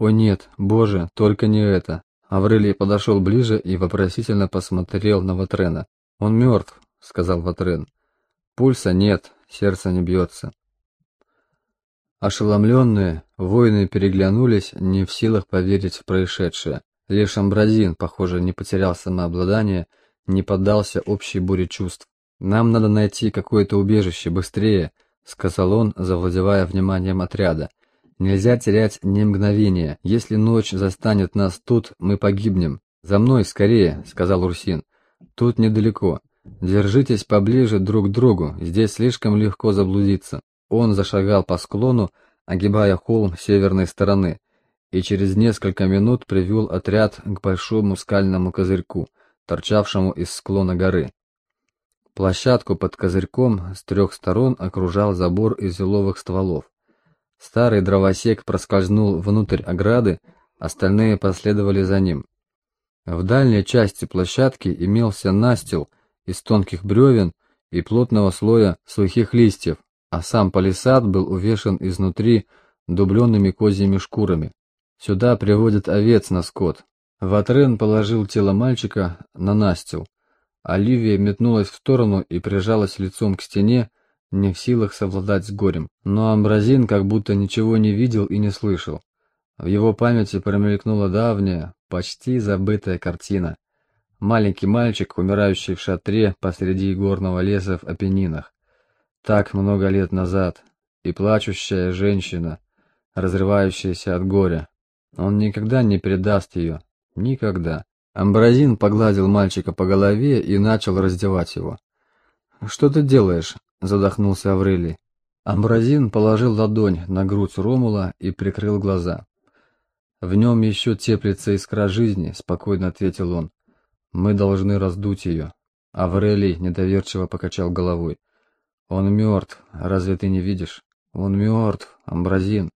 «О нет, боже, только не это!» Аврелий подошел ближе и вопросительно посмотрел на Ватрена. «Он мертв», — сказал Ватрен. «Пульса нет, сердце не бьется». Ошеломленные, воины переглянулись, не в силах поверить в происшедшее. Лишь Амбразин, похоже, не потерял самообладание, не поддался общей буре чувств. «Нам надо найти какое-то убежище, быстрее», — сказал он, завладевая вниманием отряда. «Нельзя терять ни мгновения. Если ночь застанет нас тут, мы погибнем. За мной, скорее», — сказал Урсин. «Тут недалеко. Держитесь поближе друг к другу, здесь слишком легко заблудиться». Он зашагал по склону, огибая холм северной стороны, и через несколько минут привел отряд к большому скальному козырьку, торчавшему из склона горы. Площадку под козырьком с трех сторон окружал забор из еловых стволов. Старый дровосек проскользнул внутрь ограды, остальные последовали за ним. В дальней части площадки имелся настил из тонких бревен и плотного слоя сухих листьев, а сам палисад был увешан изнутри дубленными козьими шкурами. Сюда приводят овец на скот. Ватрен положил тело мальчика на настил. Оливия метнулась в сторону и прижалась лицом к стене, не в силах совладать с горем. Но Амбразин как будто ничего не видел и не слышал. В его памяти промелькнула давняя, почти забытая картина. Маленький мальчик, умирающий в шатре посреди горного леса в Апеннинах. Так много лет назад. И плачущая женщина, разрывающаяся от горя. Он никогда не предаст ее. Никогда. Амбразин погладил мальчика по голове и начал раздевать его. «Что ты делаешь?» – задохнулся Аврелий. Амбразин положил ладонь на грудь Ромула и прикрыл глаза. «В нем еще теплится искра жизни», – спокойно ответил он. «Мы должны раздуть ее». Аврелий недоверчиво покачал головой. «Он мертв, разве ты не видишь? Он мертв, Амбразин».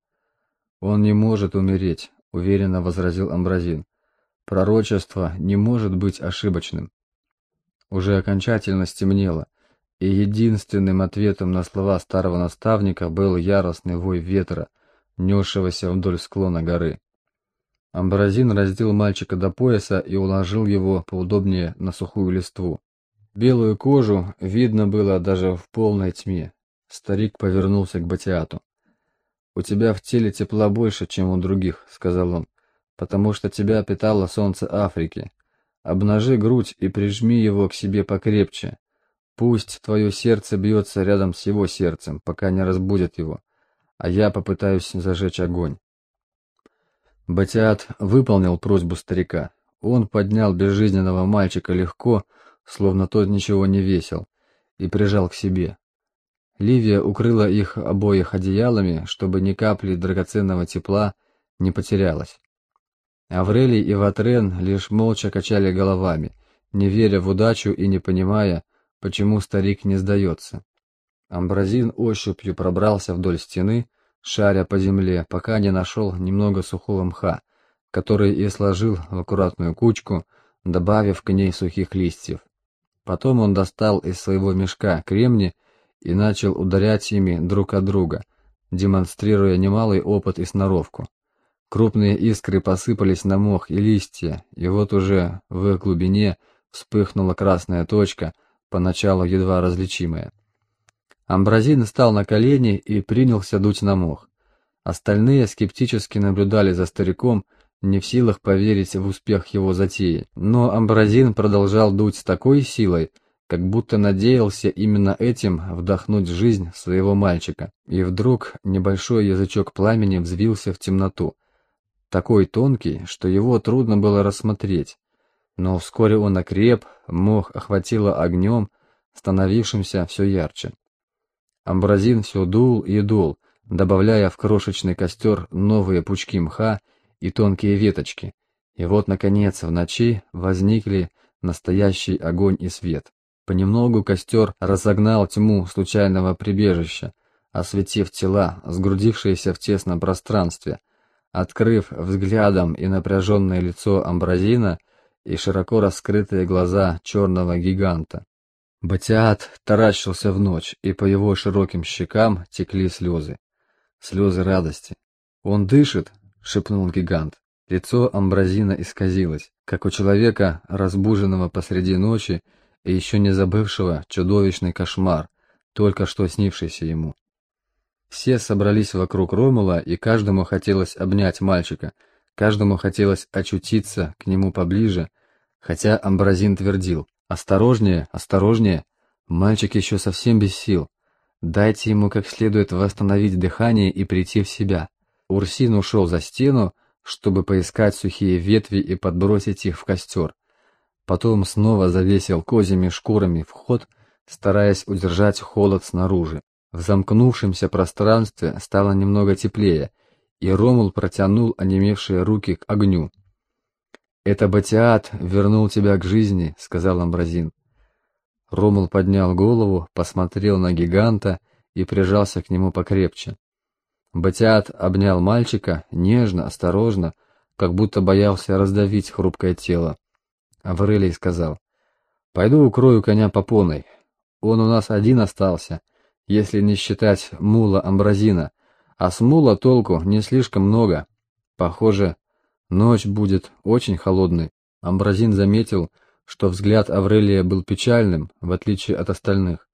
«Он не может умереть», — уверенно возразил Амбразин. Пророчество не может быть ошибочным. Уже окончательно стемнело, и единственным ответом на слова старого наставника был яростный вой ветра, несшегося вдоль склона горы. Амбразин раздел мальчика до пояса и уложил его поудобнее на сухую листву. Белую кожу видно было даже в полной тьме. Старик повернулся к Батиату. «У тебя в теле тепла больше, чем у других», — сказал он потому что тебя питало солнце Африки. Обнажи грудь и прижми его к себе покрепче. Пусть твое сердце бьется рядом с его сердцем, пока не разбудит его, а я попытаюсь зажечь огонь. Батиат выполнил просьбу старика. Он поднял безжизненного мальчика легко, словно тот ничего не весил, и прижал к себе. Ливия укрыла их обоих одеялами, чтобы ни капли драгоценного тепла не потерялось. Аврелий и Ватрен лишь молча качали головами, не веря в удачу и не понимая, почему старик не сдается. Амбразин ощупью пробрался вдоль стены, шаря по земле, пока не нашел немного сухого мха, который и сложил в аккуратную кучку, добавив к ней сухих листьев. Потом он достал из своего мешка кремни и начал ударять ими друг от друга, демонстрируя немалый опыт и сноровку. Крупные искры посыпались на мох и листья, и вот уже в глубине вспыхнула красная точка, поначалу едва различимая. Амбразин встал на колени и принялся дуть на мох. Остальные скептически наблюдали за стариком, не в силах поверить в успех его затеи. Но Амбразин продолжал дуть с такой силой, как будто надеялся именно этим вдохнуть жизнь своего мальчика. И вдруг небольшой язычок пламени взвился в темноту, такой тонкий, что его трудно было рассмотреть. Но вскоре он окреп, мох охватило огнем, становившимся все ярче. Амбразин все дул и дул, добавляя в крошечный костер новые пучки мха и тонкие веточки, и вот, наконец, в ночи возникли настоящий огонь и свет. Понемногу костер разогнал тьму случайного прибежища, осветив тела, сгрудившиеся в тесном пространстве, Открыв взглядом и напряженное лицо Амбразина, и широко раскрытые глаза черного гиганта. Батиат таращился в ночь, и по его широким щекам текли слезы. Слезы радости. Он дышит, шепнул гигант. Лицо Амбразина исказилось, как у человека, разбуженного посреди ночи и еще не забывшего чудовищный кошмар, только что снившийся ему. Все собрались вокруг Ромула, и каждому хотелось обнять мальчика, каждому хотелось очутиться к нему поближе, хотя Амбразин твердил «Осторожнее, осторожнее, мальчик еще совсем без сил, дайте ему как следует восстановить дыхание и прийти в себя». Урсин ушел за стену, чтобы поискать сухие ветви и подбросить их в костер. Потом снова завесил козьими шкурами вход, стараясь удержать холод снаружи. В замкнувшемся пространстве стало немного теплее, и Ромул протянул онемевшие руки к огню. «Это Батиат вернул тебя к жизни», — сказал Амбразин. Ромул поднял голову, посмотрел на гиганта и прижался к нему покрепче. Батиат обнял мальчика, нежно, осторожно, как будто боялся раздавить хрупкое тело. Аврелий сказал, «Пойду укрою коня попоной. Он у нас один остался, если не считать мула Амбразина, а с мула толку не слишком много. Похоже, ночь будет очень холодной». Амбразин заметил, что взгляд Аврелия был печальным, в отличие от остальных.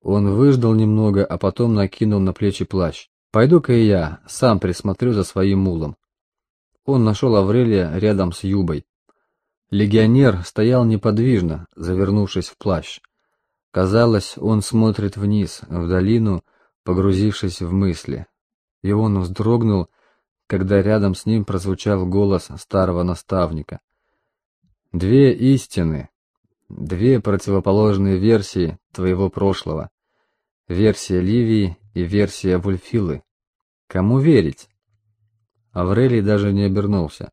Он выждал немного, а потом накинул на плечи плащ. Пойду-ка и я, сам присмотрю за своим мулом. Он нашел Аврелия рядом с Юбой. Легионер стоял неподвижно, завернувшись в плащ. Казалось, он смотрит вниз, в долину, погрузившись в мысли. И он вздрогнул, когда рядом с ним прозвучал голос старого наставника. «Две истины, две противоположные версии твоего прошлого. Версия Ливии и версия Вульфилы. Кому верить? Аврелий даже не обернулся.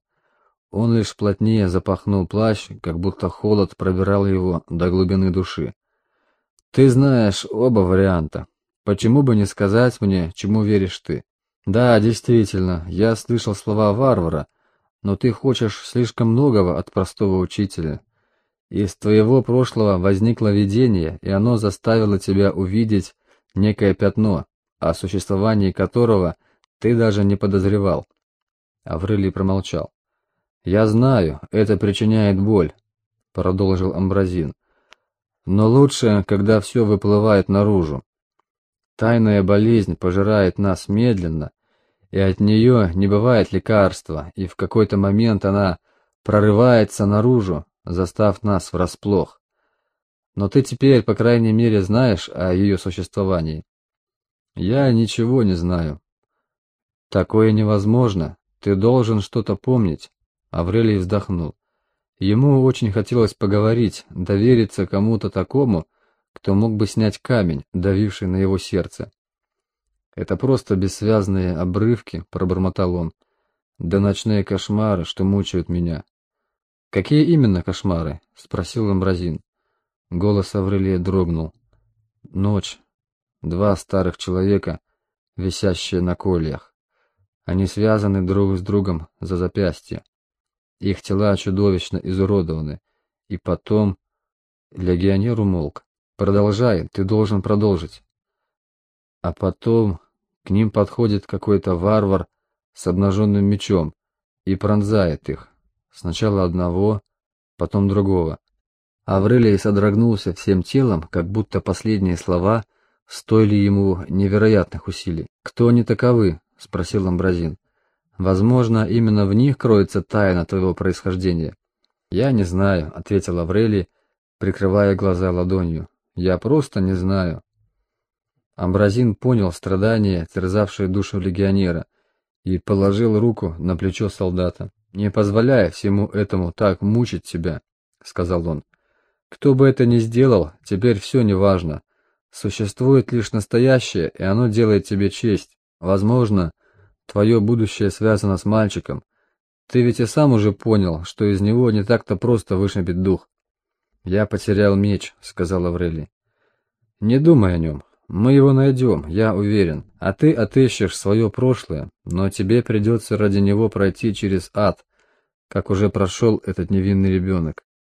Он лишь плотнее запахнул плащ, как будто холод пробирал его до глубины души. Ты знаешь оба варианта. Почему бы не сказать мне, чему веришь ты? Да, действительно, я слышал слова варвара, но ты хочешь слишком многого от простого учителя. Из твоего прошлого возникло видение, и оно заставило тебя увидеть некое пятно, о существовании которого ты даже не подозревал. Аврелий промолчал. «Я знаю, это причиняет боль», — продолжил Амбразин. «Но лучше, когда все выплывает наружу. Тайная болезнь пожирает нас медленно, и от нее не бывает лекарства, и в какой-то момент она прорывается наружу, застав нас врасплох. Но ты теперь, по крайней мере, знаешь о ее существовании. Я ничего не знаю. Такое невозможно. Ты должен что-то помнить. Аврелий вздохнул. Ему очень хотелось поговорить, довериться кому-то такому, кто мог бы снять камень, давивший на его сердце. Это просто бессвязные обрывки, пробормотал он. Да ночные кошмары, что мучают меня. Какие именно кошмары? спросил Амбразин. Голос Аврелия дрогнул. Ночь, Два старых человека, висящие на кольях. Они связаны друг с другом за запястье. Их тела чудовищно изуродованы. И потом... Легионер умолк. Продолжай, ты должен продолжить. А потом к ним подходит какой-то варвар с обнаженным мечом и пронзает их. Сначала одного, потом другого. Аврелий содрогнулся всем телом, как будто последние слова стоили ему невероятных усилий. «Кто они таковы?» — спросил Амбразин. «Возможно, именно в них кроется тайна твоего происхождения». «Я не знаю», — ответил Аврелий, прикрывая глаза ладонью. «Я просто не знаю». Амбразин понял страдания, терзавшие душу легионера, и положил руку на плечо солдата. «Не позволяй всему этому так мучить тебя», — сказал он. «Кто бы это ни сделал, теперь все неважно. Существует лишь настоящее, и оно делает тебе честь. Возможно, твое будущее связано с мальчиком. Ты ведь и сам уже понял, что из него не так-то просто вышибить дух. «Я потерял меч», — сказал Аврелий. «Не думай о нем. Мы его найдем, я уверен. А ты отыщешь свое прошлое, но тебе придется ради него пройти через ад, как уже прошел этот невинный ребенок.